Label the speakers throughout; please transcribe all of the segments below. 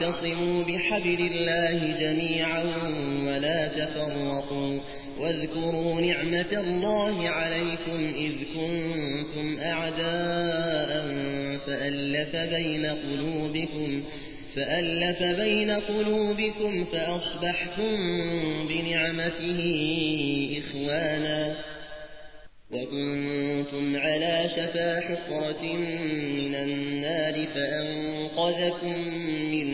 Speaker 1: واعتصموا بحبل الله جميعا ولا تفرقوا. واذكروا نعمة الله عليكم إذ كنتم أعداء فألف بين قلوبكم فألف بين قلوبكم فأصبحتم بنعمته إخوانا. وكنتم على شفا حفرة من النار فأنقذكم منها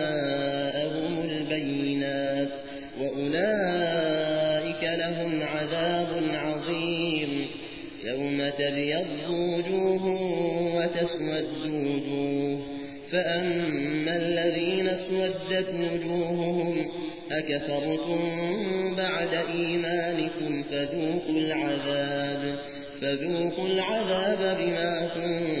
Speaker 1: لهم عذاب عظيم. يوم تبيض وجوه وتسود وجوه. فأما الذين اسودت وجوههم أكفرتم بعد إيمانكم؟ فذوقوا العذاب. فذوقوا العذاب بما كنتم